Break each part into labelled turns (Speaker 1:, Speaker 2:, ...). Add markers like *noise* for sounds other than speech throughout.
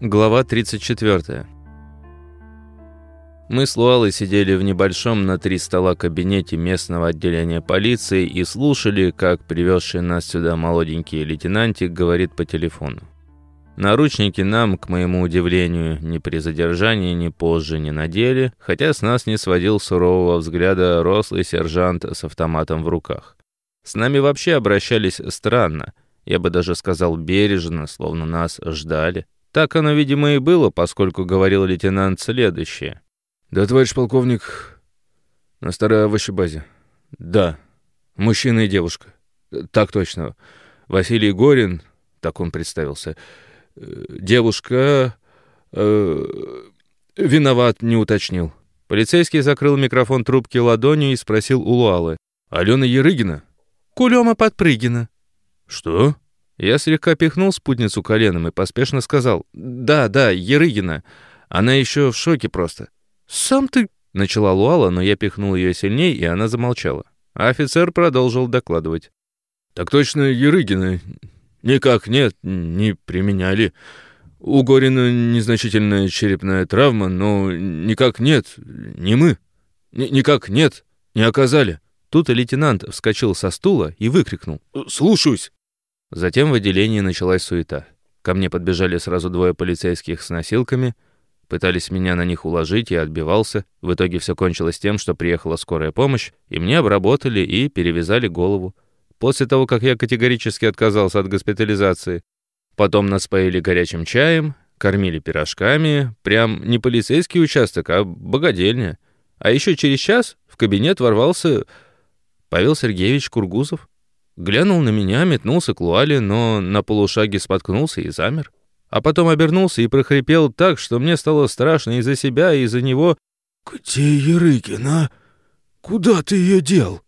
Speaker 1: Глава 34. Мы с Луалой сидели в небольшом на три стола кабинете местного отделения полиции и слушали, как привезший нас сюда молоденький лейтенантик говорит по телефону. Наручники нам, к моему удивлению, ни при задержании, ни позже не надели, хотя с нас не сводил сурового взгляда рослый сержант с автоматом в руках. С нами вообще обращались странно, я бы даже сказал бережно, словно нас ждали. Так оно, видимо, и было, поскольку говорил лейтенант следующее.
Speaker 2: «Да, товарищ полковник, на старой овощебазе». «Да, мужчина и девушка». «Так точно. Василий Горин», так он представился. «Э, «Девушка...» э, «Виноват, не уточнил». Полицейский закрыл микрофон трубки ладонью и спросил у Луалы. «Алена Ерыгина?»
Speaker 3: «Кулема Подпрыгина».
Speaker 2: «Что?»
Speaker 1: Я слегка пихнул спутницу коленом и поспешно сказал «Да, да, Ерыгина. Она еще в шоке просто».
Speaker 3: «Сам ты...»
Speaker 1: — начала Луала, но я пихнул ее сильней, и она замолчала. А офицер продолжил докладывать.
Speaker 2: «Так точно, Ерыгина. Никак нет, не применяли. У Горина незначительная черепная травма, но никак нет, не мы. Н никак нет, не оказали».
Speaker 1: Тут лейтенант вскочил со стула и выкрикнул.
Speaker 2: «Слушаюсь!»
Speaker 1: Затем в отделении началась суета. Ко мне подбежали сразу двое полицейских с носилками, пытались меня на них уложить, я отбивался. В итоге все кончилось тем, что приехала скорая помощь, и мне обработали и перевязали голову. После того, как я категорически отказался от госпитализации. Потом нас поили горячим чаем, кормили пирожками, прям не полицейский участок, а богадельня. А еще через час в кабинет ворвался Павел Сергеевич Кургузов. Глянул на меня, метнулся к Луале, но на полушаге споткнулся и замер. А потом обернулся и прохрипел так, что мне стало страшно и за себя, и за него.
Speaker 4: «Где Ерыгина? Куда ты ее дел?»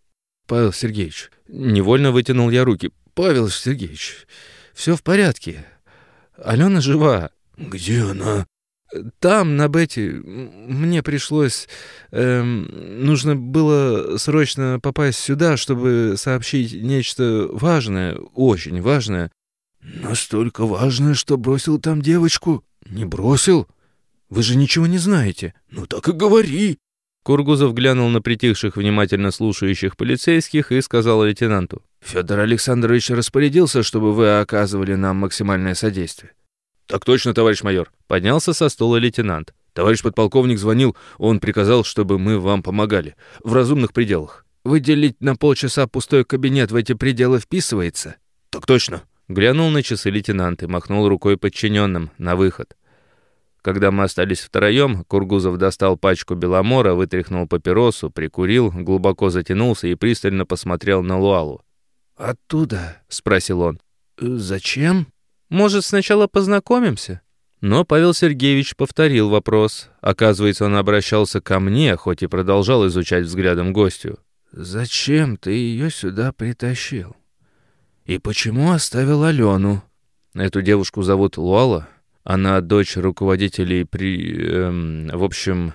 Speaker 1: «Павел Сергеевич». Невольно вытянул я руки. «Павел Сергеевич, все в порядке. Алена жива».
Speaker 4: «Где она?»
Speaker 1: Там, на Бете, мне пришлось... Эм, нужно было срочно попасть сюда, чтобы сообщить нечто важное, очень важное.
Speaker 4: Настолько важное, что бросил там девочку?
Speaker 1: Не бросил? Вы же ничего не знаете.
Speaker 4: Ну так и говори.
Speaker 1: Кургузов глянул на притихших, внимательно слушающих полицейских и сказал лейтенанту.
Speaker 2: «Федор Александрович распорядился, чтобы вы оказывали нам максимальное содействие.
Speaker 1: «Так точно, товарищ майор!» Поднялся со стула лейтенант.
Speaker 2: «Товарищ подполковник звонил, он приказал, чтобы мы вам помогали. В разумных пределах».
Speaker 3: «Выделить на полчаса пустой кабинет в эти пределы вписывается?»
Speaker 2: «Так точно!»
Speaker 1: Глянул на часы лейтенант и махнул рукой подчиненным на выход. Когда мы остались втроем, Кургузов достал пачку беломора, вытряхнул папиросу, прикурил, глубоко затянулся и пристально посмотрел на Луалу.
Speaker 3: «Оттуда?»
Speaker 1: — спросил он.
Speaker 3: «Зачем?» Может, сначала познакомимся?»
Speaker 1: Но Павел Сергеевич повторил вопрос. Оказывается, он обращался ко мне, хоть и продолжал изучать взглядом гостю.
Speaker 3: «Зачем ты ее сюда притащил? И почему оставил Алену?»
Speaker 1: Эту девушку зовут Луала. Она дочь руководителей при... Эм, в общем,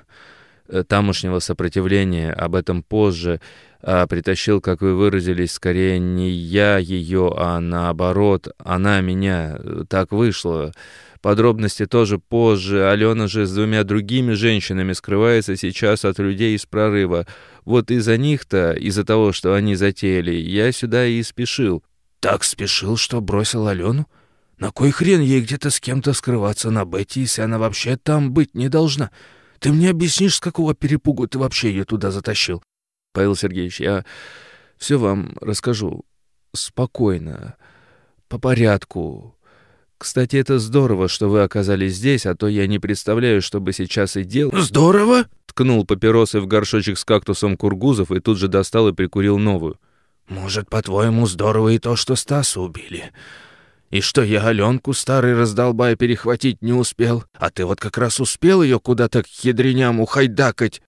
Speaker 1: тамошнего сопротивления. Об этом позже а притащил, как вы выразились, скорее не я ее, а наоборот, она меня. Так вышло. Подробности тоже позже. Алена же с двумя другими женщинами скрывается сейчас от людей из прорыва. Вот из-за них-то, из-за того, что они затеяли, я сюда и спешил.
Speaker 4: Так спешил, что бросил Алену? На кой хрен ей где-то с кем-то скрываться на Бетти, если она вообще там быть не должна? Ты мне объяснишь, с какого перепугу ты вообще ее туда затащил?
Speaker 1: Павел Сергеевич, я все вам расскажу спокойно, по порядку. Кстати, это здорово, что вы оказались здесь, а то я не представляю, что бы сейчас и делал.
Speaker 4: Здорово?
Speaker 1: Ткнул папиросы в горшочек с кактусом Кургузов и тут же достал и прикурил новую.
Speaker 4: Может, по-твоему, здорово и то, что Стаса убили? И что я Аленку старый раздолбай перехватить не успел, а ты вот как раз успел ее куда-то к ядреням ухайдакать,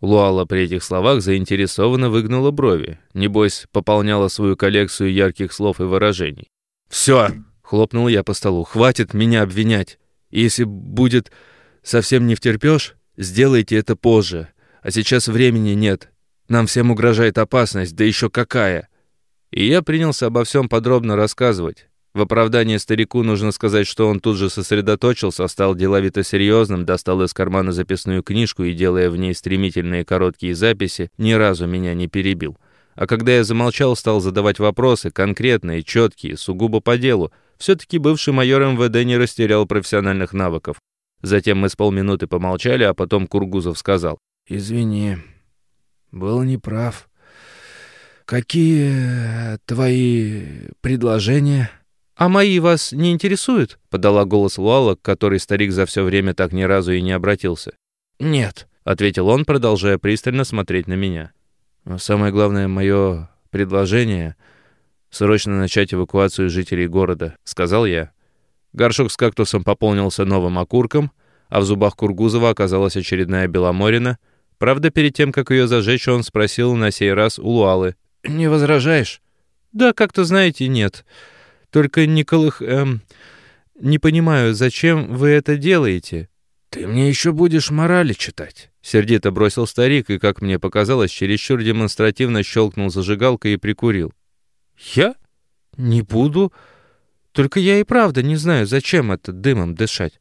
Speaker 1: Луала при этих словах заинтересованно выгнула брови. Небось, пополняла свою коллекцию ярких слов и выражений.
Speaker 2: «Все!»
Speaker 1: — хлопнул я по столу. «Хватит меня обвинять. Если будет совсем не втерпёшь, сделайте это позже. А сейчас времени нет. Нам всем угрожает опасность, да еще какая!» И я принялся обо всем подробно рассказывать. В оправдание старику нужно сказать, что он тут же сосредоточился, стал деловито серьезным, достал из кармана записную книжку и, делая в ней стремительные короткие записи, ни разу меня не перебил. А когда я замолчал, стал задавать вопросы, конкретные, четкие, сугубо по делу. Все-таки бывший майор МВД не растерял профессиональных навыков. Затем мы с полминуты помолчали, а потом Кургузов сказал.
Speaker 3: «Извини, был неправ. Какие твои предложения?»
Speaker 1: «А мои вас не интересуют?» — подала голос Луала, к которой старик за все время так ни разу и не обратился.
Speaker 3: «Нет», —
Speaker 1: ответил он, продолжая пристально смотреть на меня.
Speaker 2: Но самое главное, мое предложение — срочно начать эвакуацию жителей города, — сказал я. Горшок с кактусом пополнился новым окурком, а в зубах Кургузова оказалась очередная беломорина. Правда, перед тем, как ее зажечь, он спросил на сей раз у Луалы.
Speaker 3: «Не возражаешь?»
Speaker 1: «Да, как-то, знаете, нет. Только, Николах, эм, не понимаю, зачем вы это делаете?»
Speaker 3: «Ты мне еще будешь морали читать», —
Speaker 1: сердито бросил старик и, как мне показалось, чересчур демонстративно щелкнул зажигалкой и прикурил. «Я? Не буду. Только я и правда не знаю, зачем это дымом дышать.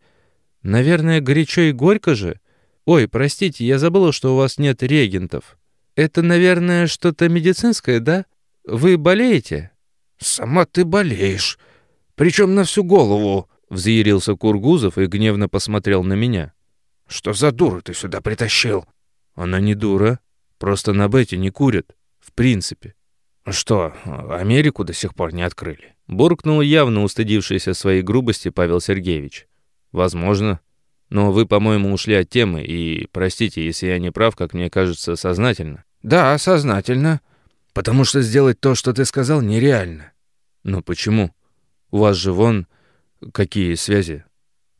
Speaker 1: Наверное, горячо и горько же. Ой, простите, я забыла, что у вас нет регентов. Это, наверное, что-то медицинское, да? Вы болеете?»
Speaker 3: «Сама ты болеешь. Причем на всю голову», —
Speaker 1: взъярился Кургузов и гневно посмотрел на меня.
Speaker 3: «Что за дуру ты сюда притащил?»
Speaker 2: «Она не дура. Просто на Бете не курят. В принципе».
Speaker 3: «Что, Америку до сих пор не открыли?»
Speaker 1: Буркнул явно устыдившийся своей грубости Павел Сергеевич.
Speaker 2: «Возможно. Но вы, по-моему, ушли от темы, и, простите, если я не прав, как мне кажется, сознательно».
Speaker 3: «Да, сознательно. Потому что сделать то, что ты сказал, нереально.
Speaker 2: Но почему? У вас же вон какие связи?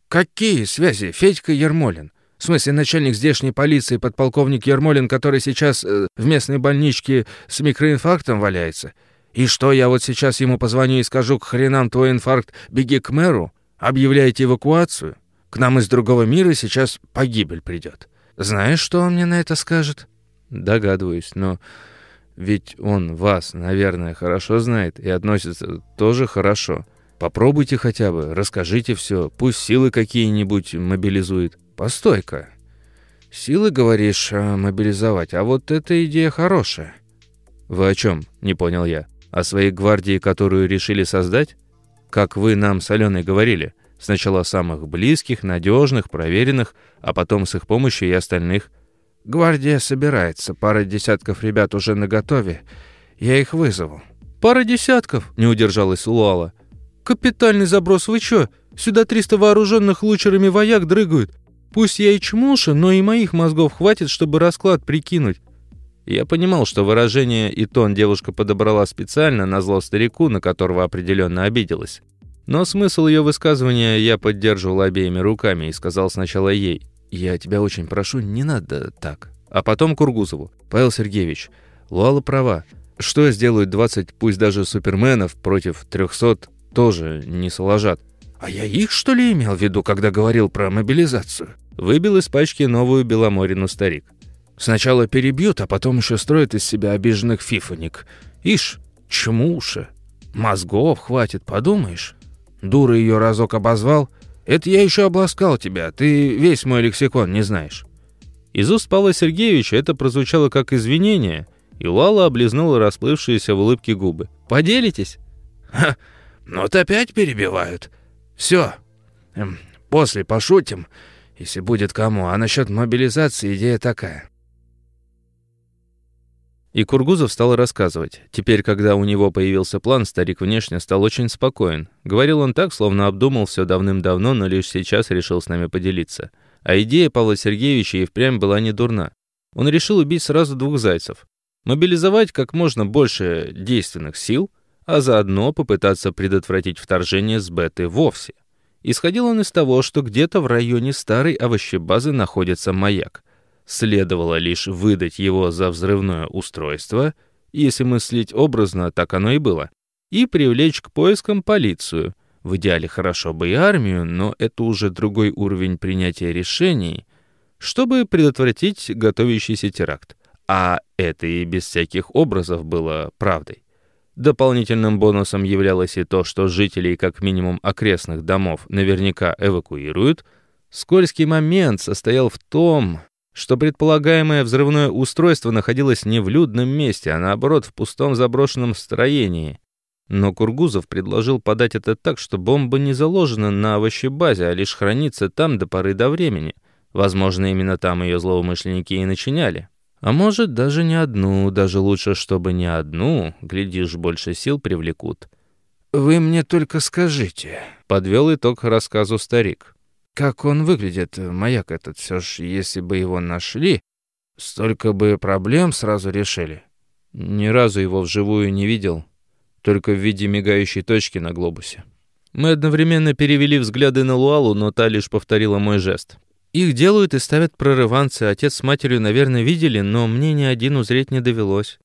Speaker 3: Какие связи? Федька Ермолин. В смысле, начальник здешней полиции, подполковник Ермолин, который сейчас э, в местной больничке с микроинфарктом валяется. И что, я вот сейчас ему позвоню и скажу, к хренам твой инфаркт, беги к мэру, объявляйте эвакуацию? К нам из другого мира сейчас погибель придет. Знаешь, что он мне на это скажет?
Speaker 2: Догадываюсь, но ведь он вас, наверное, хорошо знает и относится тоже хорошо. Попробуйте хотя бы, расскажите все, пусть силы какие-нибудь мобилизует.
Speaker 3: Постой-ка. Силы, говоришь, а, мобилизовать, а вот эта идея хорошая.
Speaker 2: Вы о чем? Не понял я. О своей гвардии, которую решили создать? Как вы нам с Аленой говорили. Сначала самых близких, надежных, проверенных, а потом с их помощью и остальных –
Speaker 3: Гвардия собирается, пара десятков ребят уже наготове. Я их вызову».
Speaker 1: «Пара десятков?» — не удержалась Луала. «Капитальный заброс, вы чё? Сюда 300 вооруженных лучерами вояк дрыгают. Пусть я и чмуша, но и моих мозгов хватит, чтобы расклад прикинуть».
Speaker 2: Я понимал, что выражение и тон девушка подобрала специально на зло старику, на которого определенно обиделась. Но смысл ее высказывания я поддерживал обеими руками и сказал сначала ей. «Я тебя очень прошу, не надо так». А потом Кургузову. «Павел Сергеевич, Луала права. Что сделают 20, пусть даже суперменов, против 300, тоже не соложат».
Speaker 3: «А я их, что ли, имел в виду, когда говорил про мобилизацию?»
Speaker 2: Выбил из пачки новую Беломорину старик.
Speaker 3: «Сначала перебьют, а потом еще строят из себя обиженных фифоник. Ишь, чмуша. Мозгов хватит, подумаешь. Дура ее разок обозвал, это я еще обласкал тебя, ты весь мой лексикон не знаешь».
Speaker 1: Из уст Павла Сергеевича это прозвучало как извинение, и Лала облизнула расплывшиеся в улыбке губы. «Поделитесь?»
Speaker 3: «Ха, ну вот опять перебивают. Все, эм, после пошутим, если будет кому. А насчет мобилизации идея такая.
Speaker 2: И Кургузов стал рассказывать. Теперь, когда у него появился план, старик внешне стал очень спокоен. Говорил он так, словно обдумал все давным-давно, но лишь сейчас решил с нами поделиться. А идея Павла Сергеевича и впрямь была не дурна. Он решил убить сразу двух зайцев. Мобилизовать как можно больше действенных сил, а заодно попытаться предотвратить вторжение с беты вовсе. Исходил он из того, что где-то в районе старой овощебазы находится маяк — Следовало лишь выдать его за взрывное устройство, если мыслить образно, так оно и было, и привлечь к поискам полицию. В идеале хорошо бы и армию, но это уже другой уровень принятия решений, чтобы предотвратить готовящийся теракт. А это и без всяких образов было правдой.
Speaker 1: Дополнительным бонусом являлось и то, что жителей как минимум окрестных домов наверняка эвакуируют. Скользкий момент состоял в том, что предполагаемое взрывное устройство находилось не в людном месте, а наоборот в пустом заброшенном строении. Но Кургузов предложил подать это так, что бомба не заложена на овощебазе, а лишь хранится там до поры до времени. Возможно, именно там ее злоумышленники и начиняли. А может, даже не одну, даже лучше, чтобы не одну, глядишь, больше сил привлекут.
Speaker 3: «Вы мне только скажите», —
Speaker 1: подвел итог рассказу старик.
Speaker 3: «Как он выглядит, маяк этот, все ж, если бы его нашли, столько бы проблем сразу решили».
Speaker 1: Ни разу его вживую не видел, только в виде мигающей точки на глобусе. Мы одновременно перевели взгляды на Луалу, но та лишь повторила мой жест. Их делают и ставят прорыванцы. Отец с матерью, наверное, видели, но мне ни один узреть не довелось.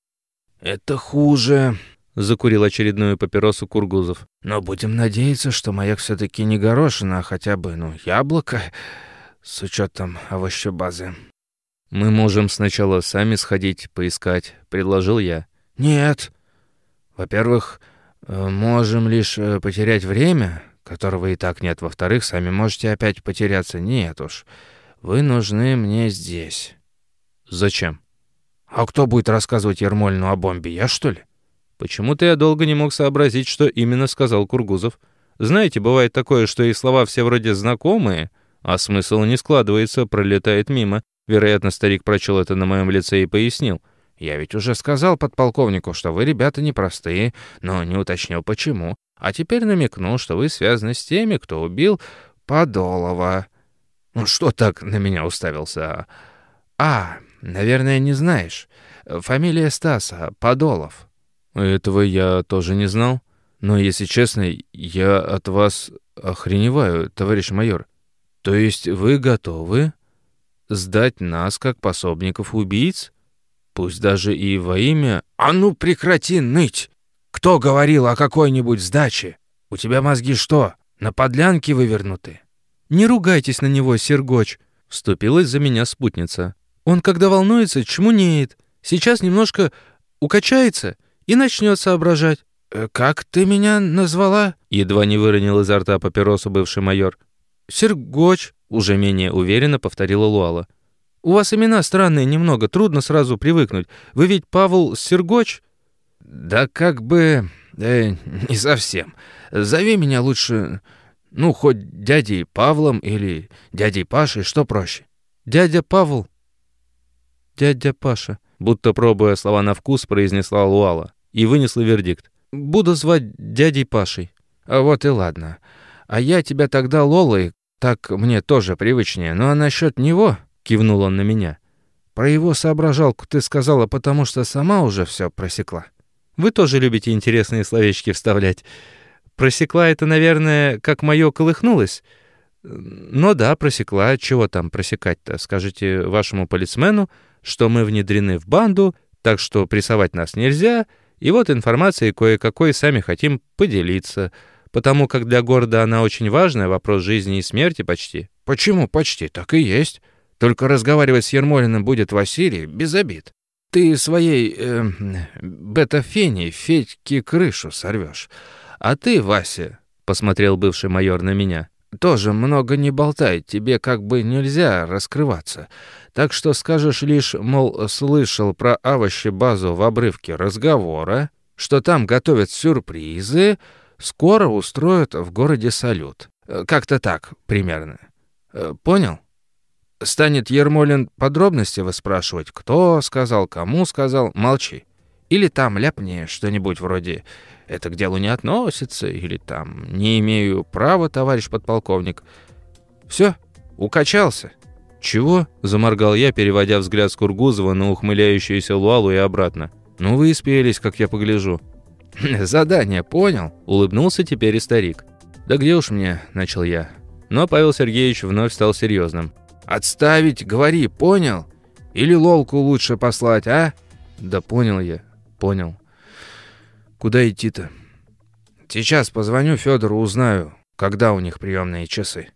Speaker 3: «Это хуже», —
Speaker 1: закурил очередную папиросу Кургузов.
Speaker 3: «Но будем надеяться, что маяк все-таки не горошина, а хотя бы, ну, яблоко, с учетом овощебазы».
Speaker 1: «Мы можем сначала сами сходить, поискать», — предложил я.
Speaker 3: «Нет. Во-первых, э, можем лишь э, потерять время, которого и так нет. Во-вторых, сами можете опять потеряться. Нет уж, вы нужны мне здесь».
Speaker 1: «Зачем?»
Speaker 3: «А кто будет рассказывать Ермольну о бомбе, я что ли?»
Speaker 1: Почему-то я долго не мог сообразить, что именно сказал Кургузов. Знаете, бывает такое, что и слова все вроде знакомые, а смысл не складывается, пролетает мимо. Вероятно, старик прочел это на моем лице и пояснил.
Speaker 3: «Я ведь уже сказал подполковнику, что вы, ребята, непростые, но не уточнил, почему. А теперь намекну, что вы связаны с теми, кто убил Подолова. Ну что так на меня уставился? А, наверное, не знаешь. Фамилия Стаса, Подолов.
Speaker 1: Этого я тоже не знал. Но, если честно, я от вас охреневаю, товарищ майор. То есть вы готовы сдать нас как пособников убийц? Пусть даже и во имя...
Speaker 3: А ну прекрати ныть! Кто говорил о какой-нибудь сдаче? У тебя мозги что, на подлянке вывернуты?»
Speaker 1: «Не ругайтесь на него, Сергоч», — вступилась за меня спутница. «Он, когда волнуется, чмунеет. Сейчас немножко укачается и начнет соображать».
Speaker 3: «Э, «Как ты меня назвала?»
Speaker 1: — едва не выронил изо рта папиросу бывший майор.
Speaker 3: «Сергоч», —
Speaker 1: уже менее уверенно повторила Луала.
Speaker 3: «У вас имена странные немного, трудно сразу привыкнуть. Вы ведь Павел Сергоч?» «Да как бы... Э, не совсем. Зови меня лучше, ну, хоть дядей Павлом или дядей Пашей, что проще».
Speaker 1: «Дядя Павел». «Дядя Паша», будто пробуя слова на вкус, произнесла Луала и вынесла вердикт. «Буду звать дядей Пашей».
Speaker 3: А «Вот и ладно. А я тебя тогда Лолой, так мне тоже привычнее. Ну а насчет него...» — кивнул он на меня. «Про его соображалку ты сказала, потому что сама уже все просекла».
Speaker 1: Вы тоже любите интересные словечки вставлять. Просекла это, наверное, как мое колыхнулось. Но да, просекла. Чего там просекать-то? Скажите вашему полисмену, что мы внедрены в банду, так что прессовать нас нельзя, и вот информацией кое-какой сами хотим поделиться, потому как для города она очень важная, вопрос жизни и смерти почти.
Speaker 3: Почему почти? Так и есть. Только разговаривать с Ермолиным будет Василий без обид. Ты своей э, бета-феней Федьке крышу сорвешь. А ты, Вася, — посмотрел бывший майор на меня, — тоже много не болтай, тебе как бы нельзя раскрываться. Так что скажешь лишь, мол, слышал про овощи-базу в обрывке разговора, что там готовят сюрпризы, скоро устроят в городе салют. Как-то так, примерно. Э, понял? Станет Ермолин подробности выспрашивать, кто сказал, кому сказал, молчи. Или там ляпни что-нибудь вроде «это к делу не относится» или там «не имею права, товарищ подполковник». Все, укачался.
Speaker 1: «Чего?» — заморгал я, переводя взгляд с Кургузова на ухмыляющуюся Луалу и обратно. «Ну вы испелись, как я погляжу». *laughs*
Speaker 3: «Задание понял?» — улыбнулся теперь и старик.
Speaker 1: «Да где уж мне?» — начал я. Но Павел Сергеевич вновь стал серьезным.
Speaker 3: «Отставить, говори, понял? Или лолку лучше послать, а?»
Speaker 1: «Да понял я, понял. Куда идти-то?»
Speaker 3: «Сейчас позвоню Федору, узнаю, когда у них приемные часы».